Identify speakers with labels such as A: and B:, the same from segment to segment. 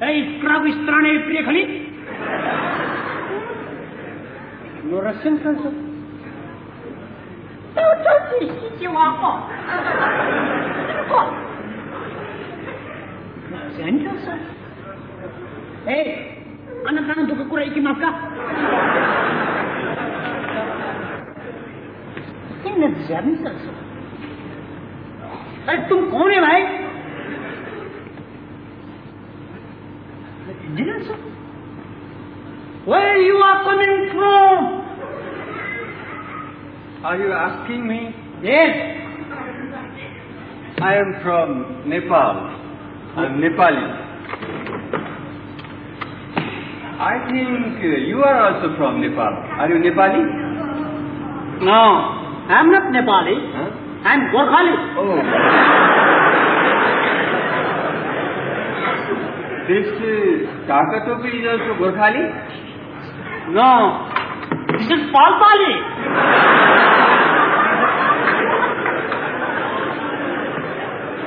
A: Hey, prawy stronie przyjechali? No Russian council. No to ty siedzi łapa. Tylko. Russian council. Hey, anak-anak duka कुरा iki माफ का in journey कर अरे तुम कौन है भाई Where you are coming from?
B: Are you asking me?
A: Yes.
B: I am from Nepal. I'm Nepali. I think you are also from Nepal. Are you Nepali?
A: No, I'm not Nepali.
B: Huh?
A: I'm Gorkhali.
B: Oh. this uh, Kakatopi is also Gorkhali?
A: No. This is
B: Paul Pali.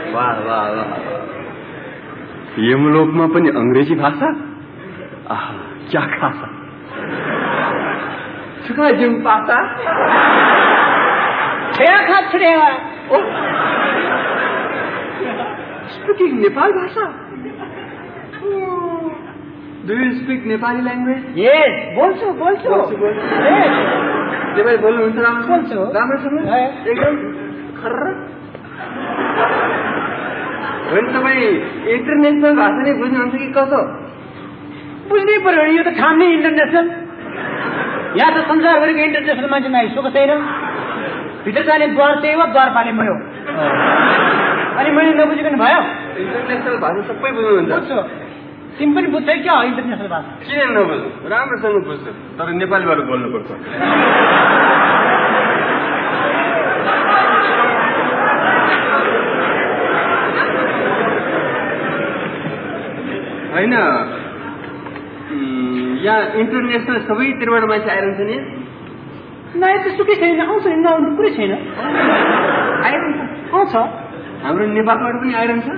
B: વાહ વાહ વાહ યમલોકમાં પણ અંગ્રેજી ભાષા આહ ક્યાં
A: ખાસા છકા જેમ
B: પાસા છેડા ખાછડેવા do you speak Nepali language
A: Yes, बोल्छु बोल्छु
B: बोल्छु, बोल्छु।
A: Yes.
B: नेपाली बोल्नुहुन्छ
A: बोल्छु।
B: राम्रो राम्रोसँग
A: है।
B: एकदम खर्र। होइन तपाईँ इन्टरनेसनल भाषा नै बुझ्नुहुन्छ कि कसो
A: बुझ्नै पर्यो यो त ठाम नै इन्टरनेसनल यहाँ त संसारभरिको इन्टरनेसनल मान्छे आइसकेको छैन भित्र जाने द्वार त्यही हो द्वार पाले भयो अनि मैले नबुझिकन भयो
B: इन्टरनेसनल भाषा सबै बुझ्नुहुन्छ
A: तिमी पनि बुझ्छौ क्या? इन्टरनेसनल भाषा
B: किन नबुझ्नु राम्रोसँग बुझ्छु। तर नेपालीबाट बोल्नुपर्छ। होइन यहाँ इन्टरनेसनल सबैतिरबाट मान्छे आइरहन्छ नि?
A: नै त्यस्तो केही छैन। आउँछ नि। नआउनु कुरै छैन।
B: आइरहन्छ।
A: आउँछ।
B: हाम्रो नेपालबाट पनि आइरहन्छ।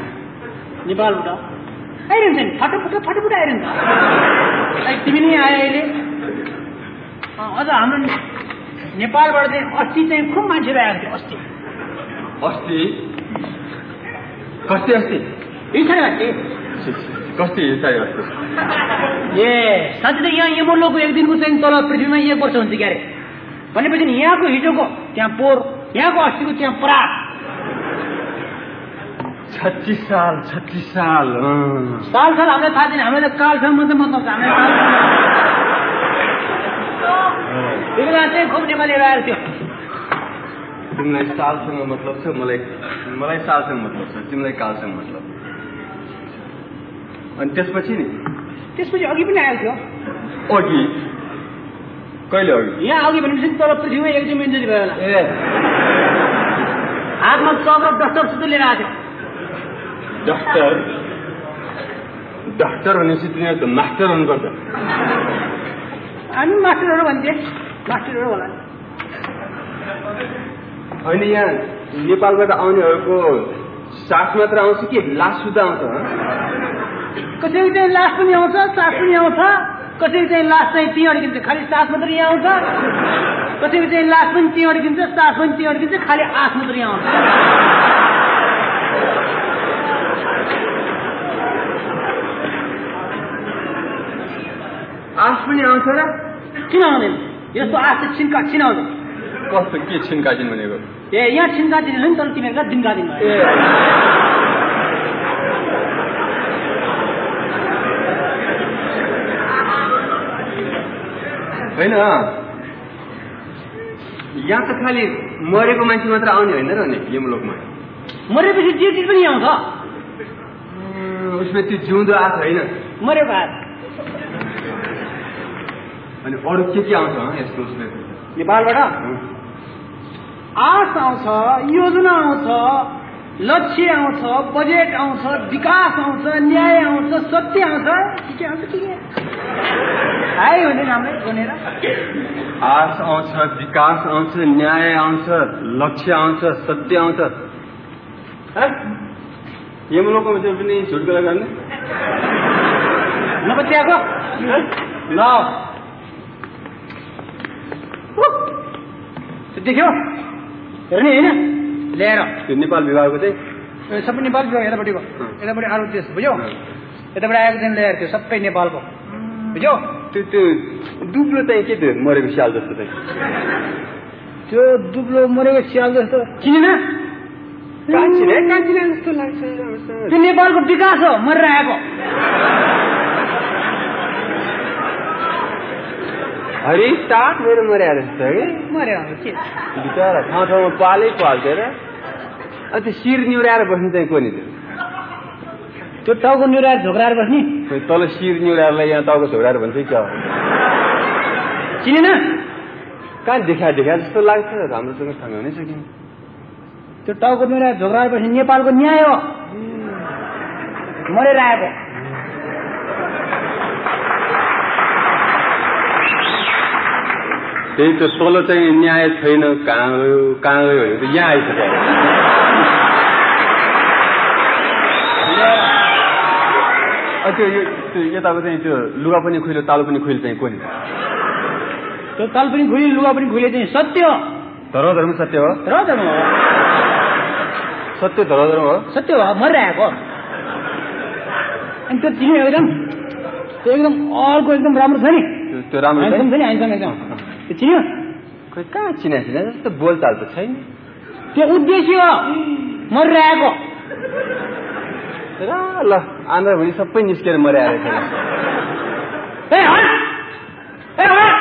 A: नेपालबाट। आइरहन्छ नि फटोफट फटोफट आइरहन्छ तिमी नै आयो अहिले अझ हाम्रो नेपालबाट चाहिँ अस्ति चाहिँ खुब मान्छेहरू आएको थियो अस्ति
B: अस्ति कति अस्ति
A: हिँड्छ अस्ति ए साँच्चै त यहाँ यमलोको एक दिनको चाहिँ तल पृथ्वीमा एक वर्ष हुन्छ क्यारे भनेपछि यहाँको हिजोको त्यहाँ पोहोर यहाँको अस्तिको त्यहाँ पराग
B: छत्तिस साल छत्तिस साल।
A: साल साल हामीलाई थाहा छैन हामीलाई त कालसँग मात्रै मतलब छ हामीलाई बेला चाहिँ खुब नेपालीहरू आएको थियो।
B: तिमीलाई सालसँग मतलब छ मलाई मलाई सालसँग मतलब छ तिमीलाई कालसँग मतलब। अनि त्यसपछि नि?
A: त्यसपछि अघि पनि आएको थियो।
B: अघि? कहिले अघि?
A: यहाँ अघि भनेपछि तल पृथ्वीमा एक दुई मिनट जति भयो
B: ए।
A: हातमा चक र डस्टर सुत्तो लिएर आएको थियो।
B: डाक्टर डाक्टर भनेपछि तिनीहरू त मास्टर हुनुपर्छ
A: हामी मास्टरहरू भन्थे मास्टरहरू होला
B: होइन यहाँ नेपालबाट आउनेहरूको सास मात्र आउँछ कि लास सुधा आउँछ?
A: कसैको चाहिँ लास पनि आउँछ सास पनि आउँछ कसैको चाहिँ लास चाहिँ त्यहीँ अड्किन्छ खालि सास मात्रै यहाँ आउँछ कसैको चाहिँ लास पनि त्यहीँ अड्किन्छ सास पनि त्यहीँ अड्किन्छ खालि आस मात्रै आउँछ
B: आस पनि आउँछ र
A: किन आउँदैन यस्तो आस चाहिँ छिन्का छिन आउँदैन
B: कस्तो के छिन्काछिन् भनेको
A: ए यहाँ छिन्का दिने नि तर तिमीहरूका दिनका दिन
B: होइन यहाँ त खालि मरेको मान्छे मात्र आउने होइन र नि यमलोकमा
A: मरेपछि जे चिज पनि आउँछ
B: उसमा त्यो जिउँदो आएको होइन
A: मरेको हात
B: अनि अरू के के आउँछ हँ यस्तो
A: नेपालबाट आश आउँछ योजना आउँछ लक्ष्य आउँछ बजेट आउँछ विकास आउँछ न्याय आउँछ सत्य आउँछ के के आउँछ के आयो भने राम्रै सुनेर
B: आश आउँछ विकास आउँछ न्याय आउँछ लक्ष्य आउँछ सत्य आउँछ यमुनाको चाहिँ पनि छुटको गर्ने
A: नपत्याएको ल देख्यो हेर्ने होइन ल्याएर
B: त्यो नेपाल विभागको चाहिँ
A: सबै नेपाल थियो यतापट्टिको यतापट्टि अरू देश बुझ्यौ यतापट्टि आएको दिन ल्याएर थियो सबै नेपालको बुझ्यौ
B: त्यो त्यो दुब्लो चाहिँ के थियो मरेको स्याल जस्तो चाहिँ
A: त्यो दुब्लो मरेको स्याल जस्तो चिनेन
B: जस्तो लाग्छ
A: त्यो नेपालको विकास हो मरेर आएको
B: हरि स्टार्ट मेरो मर्या जस्तो
A: आएको के?
B: बिचरा ठाउँ ठाउँमा पालै पाल्थ्यो र अनि त्यो शिर निहुराएर बस्नु चाहिँ को नि त्यो
A: टाउको निहुराएर झोक्राएर बस्ने?
B: तल शिर निहुराहरूलाई यहाँ टाउको झोडाएर भन्छ कि क्या हो?
A: चिनेन?
B: कहाँ देखा देखा जस्तो लाग्छ राम्रोसँग हुनै सकिन्छ
A: त्यो टाउको निहुराएर झोक्राएर बस्ने नेपालको न्याय हो। मरेर आएको।
B: त्यही त तल चाहिँ न्याय छैन कहाँ गयो कहाँ गयो भने त यहाँ आइसक्यो। अ, त्यो यो- त्यो यताको चाहिँ त्यो लुगा पनि खुइलो तालु पनि खुइलो चाहिँ कोनि?
A: त्यो ताल पनि खुले लुगा पनि खुले चाहिँ सत्य हो।
B: धर्म धर्म सत्य हो?
A: र धर्म हो।
B: सत्य धर्म धर्म हो?
A: सत्य हो मरेर आएको अनि त्यो चिन्यो एकदम त्यो एकदम अर्को एकदम राम्रो छ नि।
B: त्यो- त्यो राम्रो
A: ह्यान्डसम
B: छ
A: नि। ह्यान्डसम एकदम त्यो चिन्यो
B: खोइ कहाँ चिना चिना जस्तो बोलचाल त छैन
A: त्यो उद्देश्य हो मरेर आएको
B: र ल आन्ध्रभरि सबै निस्केर मरे आएर छैन
A: ए हट! ए हट!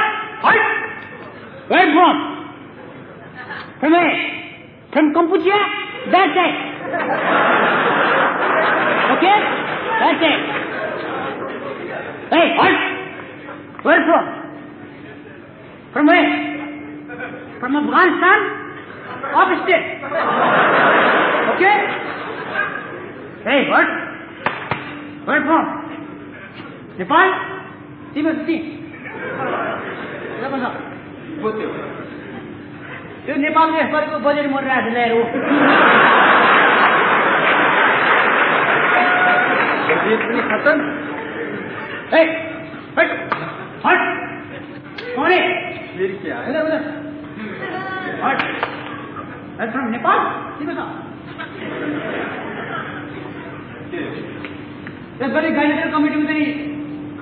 A: Nepal? Tibet? Tibet? त्यो नेपाल देशभरिको बजेट मरिरहेको छ ल्याएर
B: बजेट पनि खतम
A: ए हट हट कौन है
B: फेरि के आयो
A: उधर उधर हट हट फ्रॉम नेपाल ठीक है यसपालि गाइडेन्टर कमिटीमा चाहिँ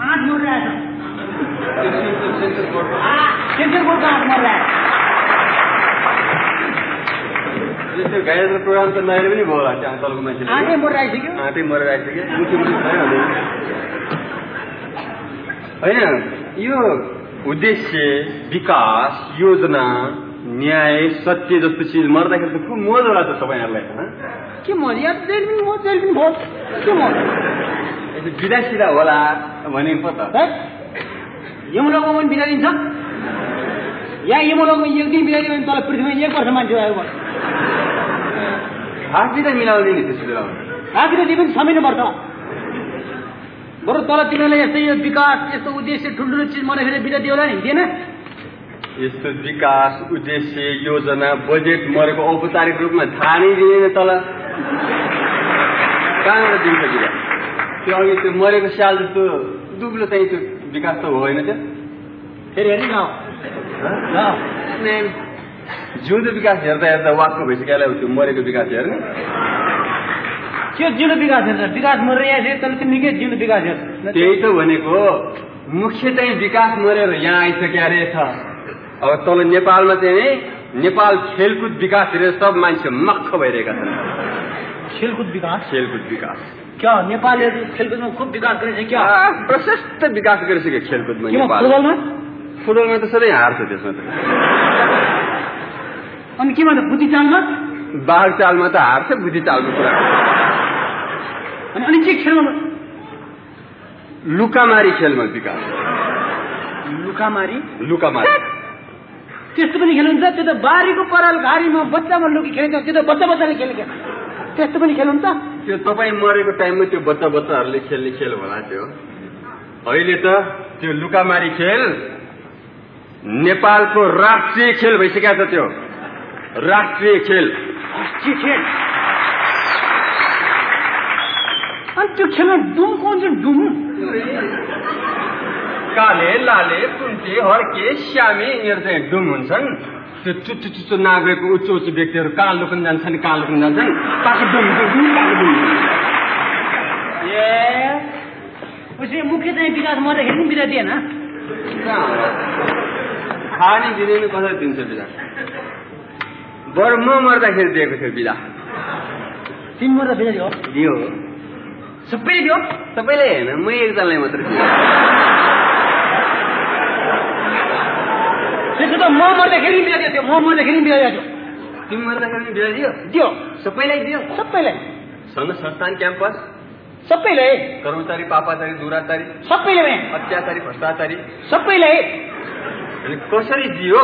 A: आठ मरिरहेको
B: प्रोग्राम त नहेरे पनि भयो होला त्यहाँ तलको
A: मरिरहेको छ
B: आँटै होइन यो उद्देश्य विकास योजना न्याय सत्य जस्तो चिज मर्दाखेरि त खुब मोज त तपाईँहरूलाई?
A: के पनि पनि भयो
B: यसो बिदा सिधा होला भने पो त।
A: यमुनाको पनि बिदा दिन्छ या यमुनाको एक दिन बिदा दियो भने तल पृथ्वीमा एक वर्ष मान्छे आयो
B: बिदा मिलाउँदैन त्यसो बेला
A: आखिर जीवन समिनुपर्छ बरु तल तिमीलाई यस्तै यो विकास यस्तो उद्देश्य ठुल्ठुलो चिज मनाइखेर बिदा दियो होला नि दिएन?
B: यस्तो विकास उद्देश्य योजना बजेट मरेको औपचारिक रूपमा थाहा नै दिँदैन तल। कहाँबाट दिन्छ बिदा त्यो अघि त्यो मरेको स्याल जस्तो दुब्लो चाहिँ त्यो विकास त होइन त्यो।
A: फेरि हेर्नु न।
B: जिउँदो विकास हेर्दा हेर्दा वाक्क भइसक्यो त्यो मरेको विकास हेर्ने।
A: त्यो जिउनु विकास हेर्छ विकास मरेर यहाँ फेरि तल तिमी के जिउनु विकास हेर्छ।
B: त्यही त भनेको मुख्य चाहिँ विकास मरेर यहाँ आइसक्यो रहेछ अब तल नेपालमा चाहिँ नेपाल खेलकुद विकास हेरेर सब मान्छे मक्ख भइरहेका छन्।
A: खेलकुद विकास।
B: खेलकुद विकास।
A: क्या नेपालले खेलकुदमा खुब विकास गरेछ क्या?
B: प्रशस्त विकास गरिसक्यो खेलकुदमा
A: फुटबलमा
B: फुटबलमा त सधैँ हार्छ त्यसमा त।
A: अनि केमा त बुद्धि चालमा
B: बाघ चालमा त हार्छ बुद्धि चालको कुरा
A: अनि अनि के खेलमा
B: लुकामारी खेलमा विकास।
A: लुकामारी?
B: लुकामारी।
A: त्यस्तो पनि खेल हुन्छ त्यो त बारीको पराल घारीमा बच्चामा लुकी खेलिन्छ त्यो त बच्चा बच्चाले खेलेको त्यस्तो पनि खेल हुन्छ
B: त्यो तपाईँ मरेको टाइममा त्यो बच्चा बच्चाहरूले खेल्ने खेल होला त्यो। अहिले त त्यो लुकामारी खेल नेपालको राष्ट्रिय खेल भइसकेको छ त्यो। राष्ट्रिय खेल।
A: राष्ट्रिय खेल। अनि त्यो खेलमा डुम कौन छ डुम?
B: काले लाले पुन्टे हर्के श्यामे यिनीहरू चाहिँ डुम हुन्छन्। त्यो चुच्चो चुच्चो नागरिकको उच्च उच्च व्यक्तिहरू कहाँ लुकन जान्छन् कहाँ लुकन जान्छन्।
A: ए मुख्य चाहिँ विकास मर्दाखेरि पनि बिदा दिएन?
B: खाने दिँदैन कसरी दिन्छ बिदा? बरु म मर्दाखेरि दिएको थियो बिदा।
A: तिन मर्दा बिदा दियो?
B: दियो।
A: सबैले दियो?
B: सबैले होइन म एकजनालाई मात्र दिएँ
A: त्यसो त म मर्दाखेरि पनि बिदा दियो म मर्दाखेरि पनि बिदा दियो
B: तिमी मर्दाखेरि पनि बिदा दियो
A: दियो
B: सबैलाई दियो
A: सबैलाई
B: सङ्घ संस्थान क्याम्पस
A: सबैलाई
B: कर्मचारी पापाचारी दुराचारी
A: सबैले भने
B: अत्याचारी भ्रष्टाचारी
A: सबैलाई
B: कसरी दियो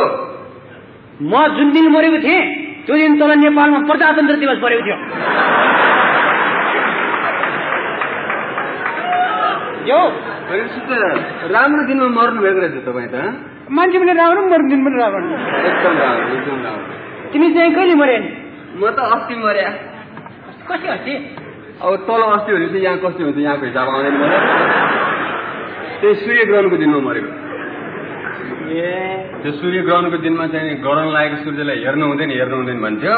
A: म जुन दिन मरेको थिएँ त्यो दिन तल नेपालमा प्रजातन्त्र दिवस परेको थियो यो
B: राम्रो दिनमा मर्नु भएको रहेछ तपाईँ त?
A: मान्छे पनि राम्रो मर्नु दिन पनि राम्रो तिमी चाहिँ कहिले मरे नि
B: म त अस्ति मर्या।
A: कति हस्ती
B: अब तल अस्ति भने चाहिँ यहाँ कस्तो हुन्छ यहाँको हिसाब आउँदैन त्यही सूर्य ग्रहणको दिनमा मरेको।
A: ए।
B: त्यो सूर्य ग्रहणको दिनमा चाहिँ गरम लागेको सूर्यलाई हेर्नु हुँदैन हेर्नु हुँदैन भन्थ्यो।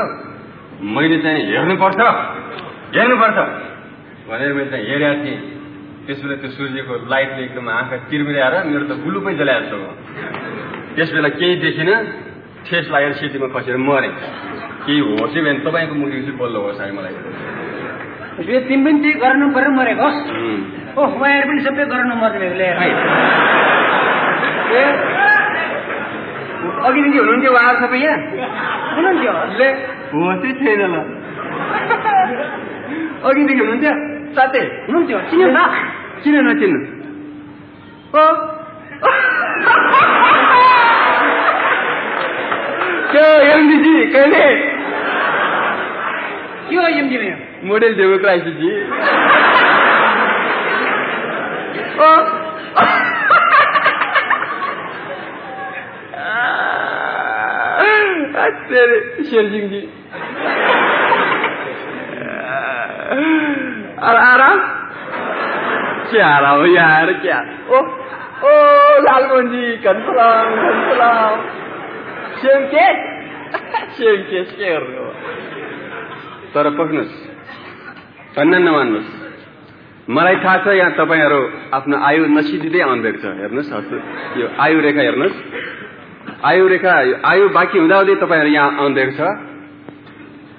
B: मैले चाहिँ हेर्नुपर्छ। हेर्नुपर्छ। भनेर मैले चाहिँ हेरेको थिएँ। त्यसबेला त्यो सूर्यको लाइटले एकदम आँखा तिर्मिराएर मेरो त गुलुपै हो त्यस बेला केही देखिनँ ठेस लागेर सिटीमा खसेर मरेँ। केही होस् भने तपाईँको मुखी चाहिँ बल्ल होस् है मलाई।
A: यो तिमी पनि त्यही गर्न परेर मरेको. ओह उहाँहरू पनि सबै गर्न मर्ने भएको लिएर
B: है। ए, अघिदेखि हुनुहुन्थ्यो उहाँहरू सबै यहाँ?
A: हुनुहुन्थ्यो।
B: ले होसै छैन ल। अघिदेखि हुनुहुन्थ्यो? साथै
A: हुनुहुन्थ्यो। चिन्यो न
B: किन नचिन्नु ओ त्यो एमडिजी कहिले
A: के हो एमजी मेरो
B: मोडेल डेमोक्रासीजी ओ तेरे शेरसिंह जी और ओ जी के तर पक्नुहोस् भन्न नमान्नुहोस् मलाई थाहा छ यहाँ तपाईँहरू आफ्नो आयु नसिदिँदै आउनुभएको छ हेर्नुहोस् हजुर यो आयु रेखा हेर्नुहोस् आयु रेखा आयु बाँकी हुँदाहुँदै तपाईँहरू यहाँ आउनुभएको छ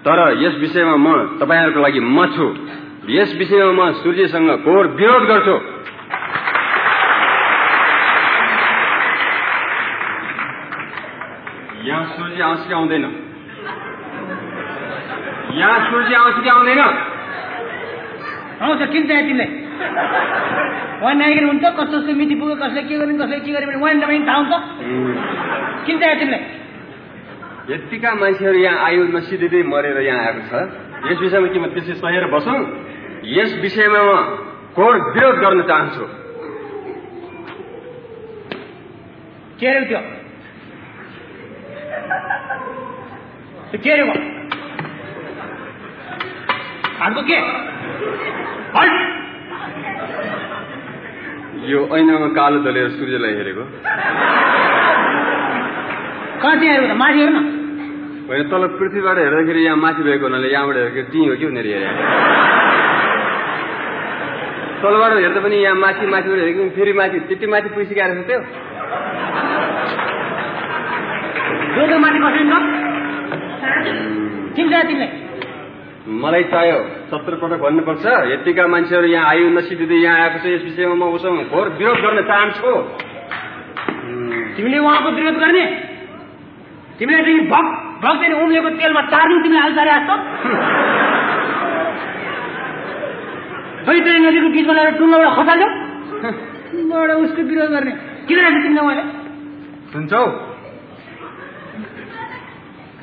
B: तर यस विषयमा म तपाईँहरूको लागि म छु यस विषयमा म सूर्यसँग घोर विरोध गर्छु। यहाँ सूर्य आउँछ कि आउँदैन। यहाँ सूर्य आउँछ कि आउँदैन
A: आउँछ किन चाहियो तिमीलाई? उहाँ नआइकन हुन्छ कस्तो कस्तो मिति पुग्यो कसले के गर्यो कसले के गर्यो भने उहाँ नभए थाहा हुन्छ। किन चाहियो तिमीलाई?
B: यतिका मान्छेहरू यहाँ आयु नसिधिँदै मरेर यहाँ आएको छ। यस विषयमा के म त्यसै सहेर बसौँ। यस विषयमा म घोर विरोध गर्न चाहन्छु?
A: के अरे त्यो? त्यो के अरे!
B: यो ऐनामा कालो दलेर सूर्यलाई हेरेको।
A: कहाँ चाहिँ माथि हेर्न।
B: होइन तल पृथ्वीबाट हेर्दाखेरि यहाँ माथि भएको हुनाले यहाँबाट हेर्दाखेरि त्यहीँ हो कि भनेर हेरे। तलबाट हेर्दा पनि यहाँ माथि माथिबाट हेरेको फेरि माथि त्यति माथि पुगिसकेको रहेछ त्यो।
A: माथि किन चाहियो तिमीलाई
B: मलाई चाहियो सत्र पटक भन्नुपर्छ। यतिका मान्छेहरू यहाँ आयु नसिधिँदै यहाँ आएको छ यस विषयमा म उसँग घोर विरोध गर्न चाहन्छु।
A: तिमीले उहाँको विरोध गर्ने? तिमीले चाहिँ भक भक चाहिँ उम्लेको तेलमा चार्नु तिमीले हाल बैतरी नदीको बिचमा लगेर टुङ्गाबाट खसाल्यो? बडा उसको विरोध गर्ने। किन राखेको तिमीलाई मैले
B: सुन्छौ?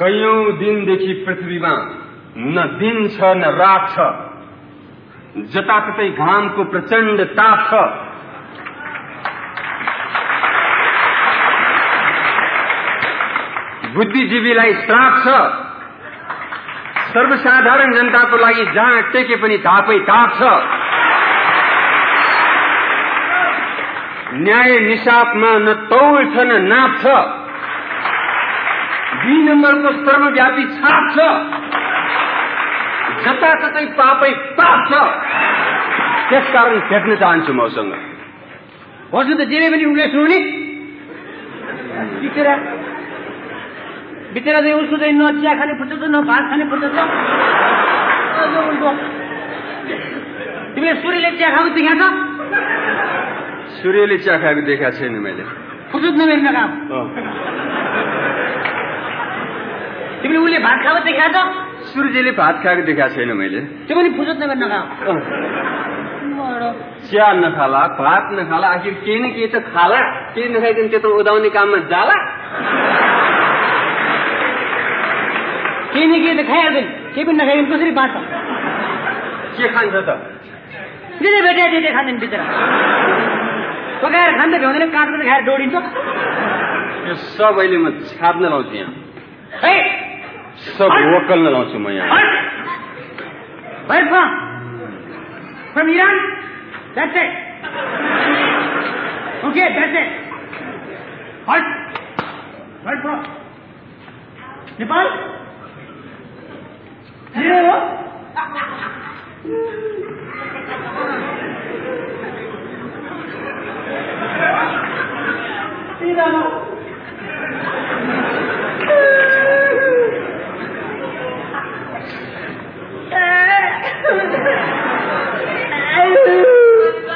B: कैयौँ दिनदेखि पृथ्वीमा न दिन छ न रात छ। जताततै घामको प्रचण्ड ताप छ। बुद्धिजीवीलाई श्राप छ। सर्वसाधारण जनताको लागि जहाँ टेके पनि धापै धाप छ। न्याय निसापमा न तौल छ न नाप छ। दुई नम्बरको सर्वव्यापी छाप छ। जताततै पापै पाप छ। त्यसकारण भेट्न चाहन्छु मसँग।
A: भन्छु त जे पनि उसले सुन्ने बिचरा बिचरा चाहिँ उसको चाहिँ न चिया खाने फुर्सद छ न भात खाने फुर्सद छ अझ उसको तिमीले सूर्यले चिया खाएको देखाएको छ
B: सूर्यले चिया खाएको देखाएको छैन मैले।
A: फुर्सद नमेर्न काम। तिमीले उसले भात खाएको देखाएको छ
B: सूर्यले भात खाएको देखाएको छैन मैले।
A: त्यो पनि फुर्सद नगर्न काम।
B: चिया नखाला भात नखाला आखिर केही न केही त खाला। केही नखाइकन त्यत्रो उदाउने काममा जाला।
A: केही न केही त खाइहाल्दैन केही पनि नखाइकन कसरी बाँच्छ
B: के खान्छ त
A: जे भेटे जे खाँदैन बिचरा पकाएर खाँदै भ्याउँदैन काटेर खाएर दौडिन्छ
B: यो सब अहिले म छाप्न लाउँछु यहाँ
A: है
B: सब वकल्न लाउँछु म यहाँ
A: Where from? From Iran? That's it. Okay, that's it. What? Where from? Nepal? Zero?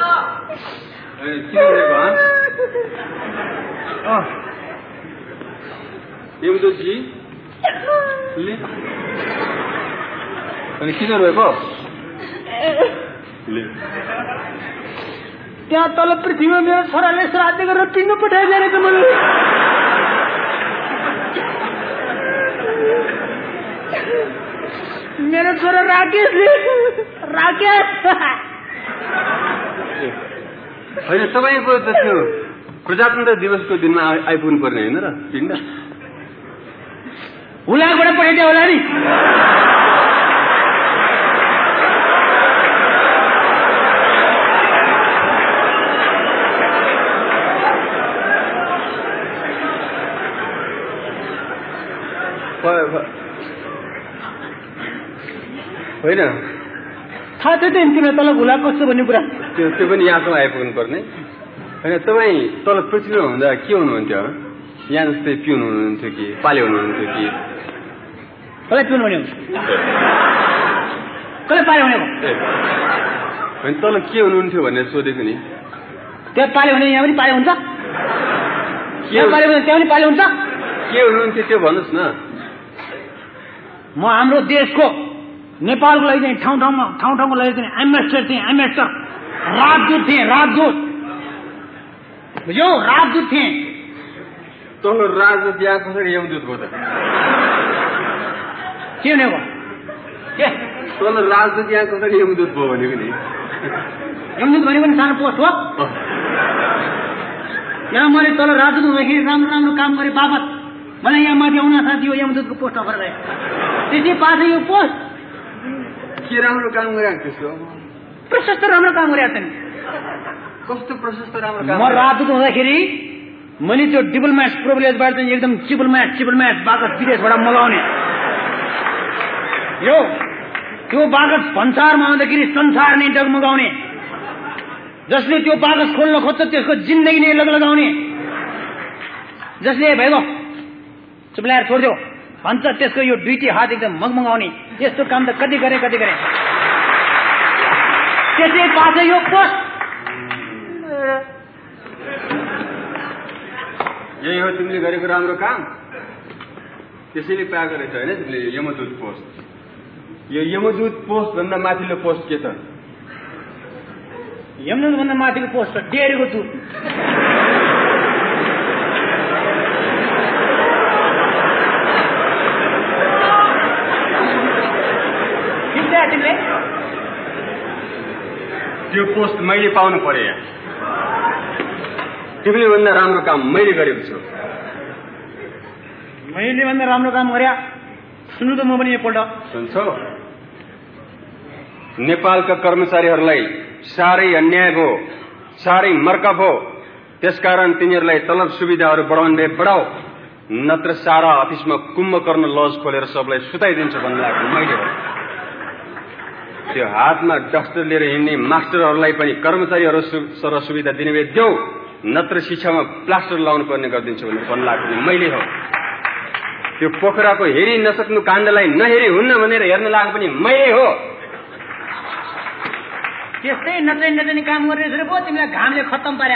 B: ए, किन गरेको, हँ? अँ। देवदूतजी ले अनि किन रोएको ले
A: त्यहाँ तल पृथ्वीमा मेरो छोराले श्राद्ध गरेर पिण्ड पठाइदिएर त मैले मेरो छोरा राकेशले राकेश
B: होइन तपाईँको त त्यो प्रजातन्त्र दिवसको दिनमा आइ- आइपुग्नु पर्ने होइन र पिण्ड
A: हुलाबाट पठाइदियो होला नि
B: प- प- होइन?
A: थाहा छ त तिमीलाई तल भुला कस्तो भन्ने कुरा।
B: त्यो त्यो पनि यहाँसम्म आइपुग्नु पर्ने होइन तपाईँ तल पृथ्वीमा हुँदा के हुनुहुन्थ्यो? यहाँ जस्तै पिउनु हुनुहुन्थ्यो कि पाले हुनुहुन्थ्यो कि?
A: कसलाई पिउनु भने कसलाई पाल्यो भनेको
B: ए, होइन तल के हुनुहुन्थ्यो भनेर सोधेको नि।
A: त्यहाँ पाल्यो भने यहाँ पनि पाल्यो हुन्छ। यहाँ पाल्यो भने त्यहाँ पनि पाल्यो हुन्छ।
B: के हुनुहुन्थ्यो त्यो भन्नुहोस् न।
A: म हाम्रो देशको नेपालको लागि चाहिँ ठाउँ ठाउँमा ठाउँ ठाउँको लागि चाहिँ एम्बेसडर थिएँ एम्बेसडर। राजदूत थिएँ राजदूत। बुझ्यौ? राजदूत थिएँ।
B: तल राजदूत यहाँ कसरी यमदूत भयो त?
A: के भनेको के?
B: तल राजदूत यहाँ कसरी यमदूत भयो भनेको नि
A: यमदूत भनेको पनि सानो पोस्ट हो। यहाँ मैले तल राजदूत हुँदाखेरि राम्रो राम्रो काम गरेँ बापत। मलाई यहाँ माथि आउन साथी हो यमदूतको पोस्ट अफर गए त्यसै पाछ यो पोस्ट
B: के राम्रो काम गरेको त्यसो
A: प्रशस्त राम्रो काम गरेका छन्
B: कस्तो प्रशस्त राम्रो
A: म
B: काम
A: राजदूत हुँदाखेरि मैले त्यो डिप्लोमेट प्रोभिलेजबाट चाहिँ एकदम चिपलम्याट चिपलम्याट बाकस विदेशबाट मगाउने यो त्यो बाकस भन्सारमा आउँदाखेरि संसार नै डगमगाउने जसले त्यो बाकस खोल्न खोज्छ त्यसको जिन्दगी नै लग लगाउने जसले भइगयो चुप्लाएर छोडिदियो भन्छ त्यसको यो दुइटै हात एकदम मगमगाउने। यस्तो काम त कति गरे कति गरे? त्यसै पाछ यो पोस्ट
B: यही हो तिमीले गरेको राम्रो काम। त्यसैले पाएको रहेछ होइन तिमीले? यमदूत पोस्ट। यो यमदूत पोस्ट भन्दा माथिल्लो पोस्ट के छ
A: यमुनाभन्दा माथिको पोस्ट डेरीको दुध ठिक छ तिमीले
B: त्यो पोस्ट मैले पाउनु पर्यो यहाँ तिमीले भन्दा राम्रो काम मैले गरेको छु।
A: मैले भन्दा राम्रो काम गरे सुन्नु त म पनि एकपल्ट।
B: सुन्छौ। नेपालका कर्मचारीहरूलाई साह्रै अन्याय भयो साह्रै मर्का भयो। त्यसकारण तिनीहरूलाई तलब सुविधाहरू बढाउने भए बढाऊ नत्र सारा अफिसमा कुम्भकर्ण लज खोलेर सबलाई सुताइदिन्छु भन्नु लाग्यो मैले। त्यो हातमा डस्टर लिएर हिँड्ने मास्टरहरूलाई पनि कर्मचारीहरू सु- सरह सुविधा दिने भए देऊ नत्र शिक्षामा प्लास्टर लाउनु पर्ने गरिदिन्छु भनेर भन्नु लाग्यो भने मैले हो। त्यो पोखराको हेरि नसक्नु काण्डलाई नहेरी हुन्न भनेर हेर्न लाग्यो पनि मैले हो।
A: त्यस्तै नचाइ नचाहिने काम गर्ने रहेछ पो तिमीलाई घामले खत्तम पारे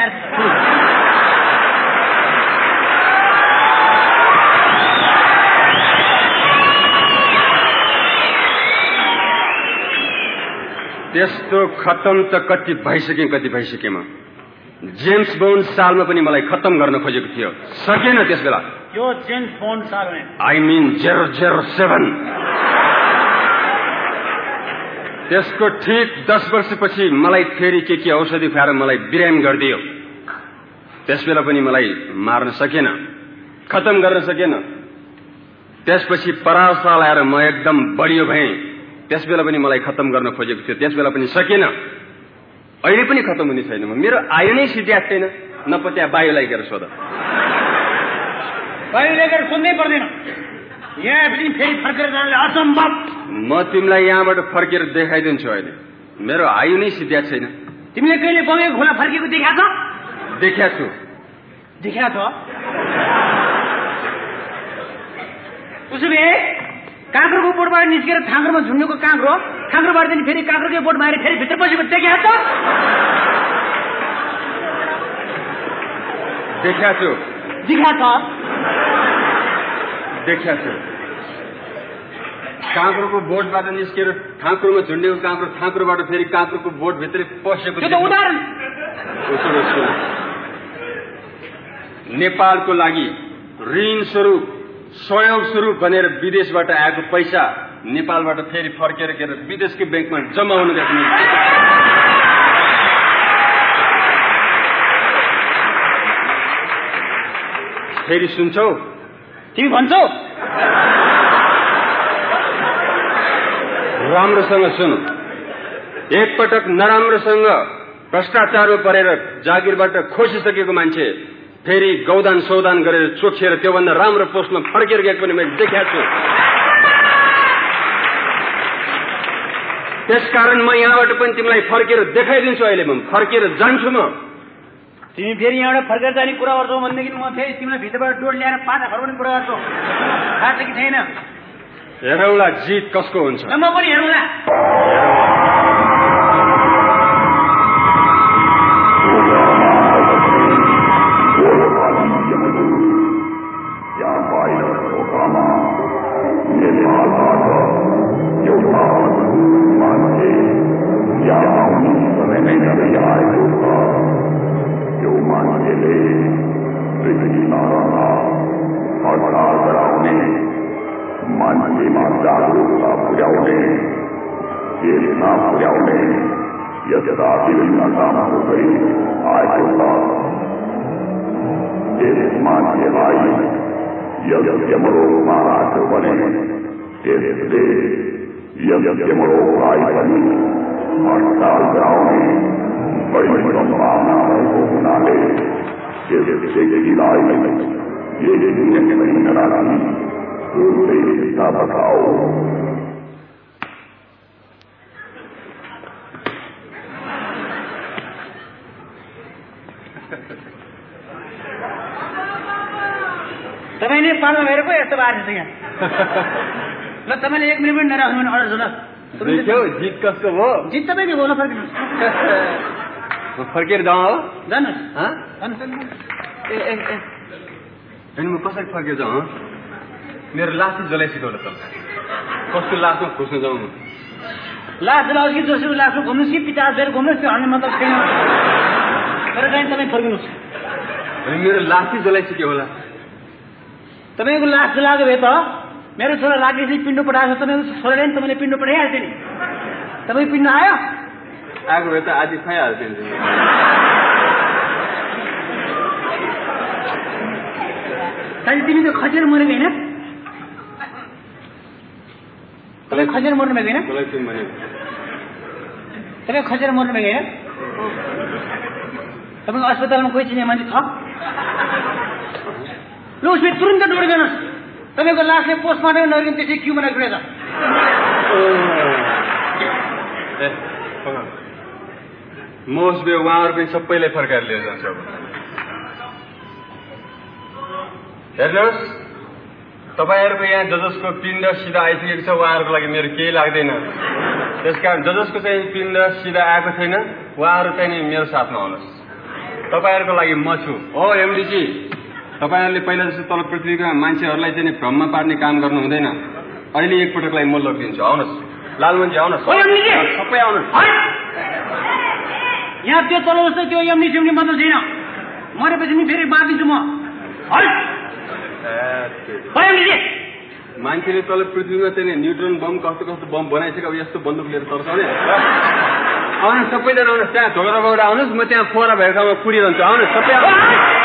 B: त्यस्तो खतम त कति भइसके कति भइसके म जेम्स बोन्ड सालमा पनि मलाई खतम गर्न खोजेको थियो। सकेन त्यस बेला
A: यो जेम्स बोन्ड साल
B: I mean zero zero seven त्यसको ठिक दस वर्षपछि मलाई फेरि के के औषधि खुवाएर मलाई बिराम गरिदियो। त्यस बेला पनि मलाई मार्न सकेन। खतम गर्न सकेन। त्यसपछि परामर्श आएर म एकदम बढियो भएँ। त्यस बेला पनि मलाई खतम गर्न खोजेको थियो। त्यस बेला पनि सकेन। अहिले पनि खतम हुने छैन म। मेरो आयु नै सिद्ध्याएको छैन। नपत्या बायुलाई गएर सोध।
A: लिएर सुन्नै पर्दैन। यहाँ पनि फेरि फर्केर जानले असम्भव।
B: म तिमीलाई यहाँबाट फर्केर देखाइदिन्छु अहिले। मेरो आयु नै सिद्ध्याएको छैन।
A: तिमीले कहिले बङ्गेको खोला फर्केको देखा छ?
B: देखाएको छु।
A: देखा छ? उसो भए काँक्रोको बोटबाट निस्केर थाङ्ग्रोमा झुन्डेको काँक्रो काँक्रोबाट पनि फेरि काँक्रोकै बोट मारेर फेरि भित्र पसेको देखा छ?
B: देखाएको छु।
A: देखा छ?
B: छु। काँक्रोको बोटबाट निस्केर ठाकुरमा झुन्डेको काँक्रो ठाकुरबाट फेरि काँक्रोको बोट भित्रै पसेको
A: त्यो त उदाहरण।
B: नेपालको लागि ऋण स्वरूप सहयोग स्वरूप भनेर विदेशबाट आएको पैसा नेपालबाट फेरि फर्केर के अरे विदेशकै ब्याङ्कमा जम्मा हुनु मैले फेरि सुन्छौ?
A: तिमी भन्छौ?
B: राम्रोसँग सुन। एकपटक नराम्रोसँग भ्रष्टाचारमा परेर जागिरबाट खोसिसकेको मान्छे फेरि गौदान सौदान गरेर चोखिएर त्योभन्दा राम्रो पोस्टमा फर्केर गएको पनि मैले देखाएको छु। त्यसकारण म यहाँबाट पनि तिमीलाई फर्केर देखाइदिन्छु अहिले म। फर्केर जान्छु म।
A: तिमी फेरि यहाँबाट फर्केर जाने कुरा गर्छौ भनेदेखि म फेरि तिमीलाई भित्रबाट डोर ल्याएर पाटा फर्काउने कुरा गर्छौ। थाहा छ कि छैन।
B: हेरौँला जित कसको हुन्छ?
A: म पनि हेरौँला।
C: जागरुकता पुर्याउने चेतना पुर्याउने यस्ता विभिन्न कामहरू गरी आएको छ यस मान्छेलाई यज्ञको रूपमा राख्यो भने त्यसले यज्ञको रूपलाई पनि हडताल गराउने बढी सम्भावना भएको हुनाले त्यस व्यक्तिलाई यही निर्णय राखी उसले हिस्सा बताओ
A: तपाईँले पाल्नु भएर पो यस्तो बारेको छ यहाँ ल तपाईँले एक मिनट पनि नराख्नु भने अर्डर
B: देख्यौ जित कसको भयो
A: जित तपाईँले बोल्न फर्किनुहोस्
B: फर्केर जाउँ हो?
A: जानुहोस् जानुहोस्
B: ए ए म कसरी फर्केर जाउँ? मेरो लाठी जलाइसक्यो होला त कसको लासमा खोज्न जाउँ म
A: लास्ट जलाओस् कि दोस्रो लास्टमा घुम्नुहोस् कि पितास बेर घुम्नुहोस् त्यो भन्ने मतलब छैन। तर चाहिँ तपाईँ फर्किनुहोस्।
B: अनि मेरो लाठी जलाइसक्यो होला?
A: तपाईँको लास्ट जलाएको भए त मेरो छोरा राकेशले पिण्डो पठाएको छ तपाईँको छोराले नि तपाईँले पिण्डो पठाइहाल्थ्यो नि। तपाईँको पिण्ड आयो।
B: आएको भए त आधी खाइहाल्थ्यो नि।
A: दाजु तिमी त खसेर मरेको होइन तपाईँ खसेर मर्नु भएको होइन तपाईँ खसेर मर्नु भएको होइन तपाईँको अस्पतालमा कोही चिने मान्छे छ ल उसले तुरन्त दौडिदिनुहोस् तपाईँको लासले पोस्टमार्टम नगरिकन त्यसै क्यु बनाएको रहेछ
B: उहाँहरू पनि सबैलाई फर्काएर लिएर जान्छु हेर्नुहोस् तपाईँहरूको यहाँ ज जसको पिण्ड सिधा आइसकेको छ उहाँहरूको लागि मेरो केही लाग्दैन। त्यसकारण ज जसको चाहिँ पिण्ड सिधा आएको छैन उहाँहरू चाहिँ नि मेरो साथमा आउनुहोस्। तपाईँहरूको लागि म छु। हो एमडीजी तपाईँहरूले पहिला जस्तो तल पृथ्वीका मान्छेहरूलाई चाहिँ नि भ्रममा पार्ने काम गर्नु हुँदैन। अहिले एकपटक लागि म लगिदिन्छु। आउनुहोस्। लालमनजी आउनुहोस्! सबै आउनुहोस्!
A: यहाँ त्यो चलाउ जस्तो त्यो सिम्नी मतलब छैन। मरेपछि नि फेरि बाँधिन्छु म!
B: मान्छेले तल पृथ्वीमा चाहिँ न्युट्रन बम कस्तो कस्तो बम बनाइसक्यो अब यस्तो बन्दुक लिएर तर्साउने आउनुहोस् सबैजना आउनुहोस् त्यहाँ झगडा बगडा आउनुहोस् म त्यहाँ फोहोरा भएको ठाउँमा आउनुहोस् सबै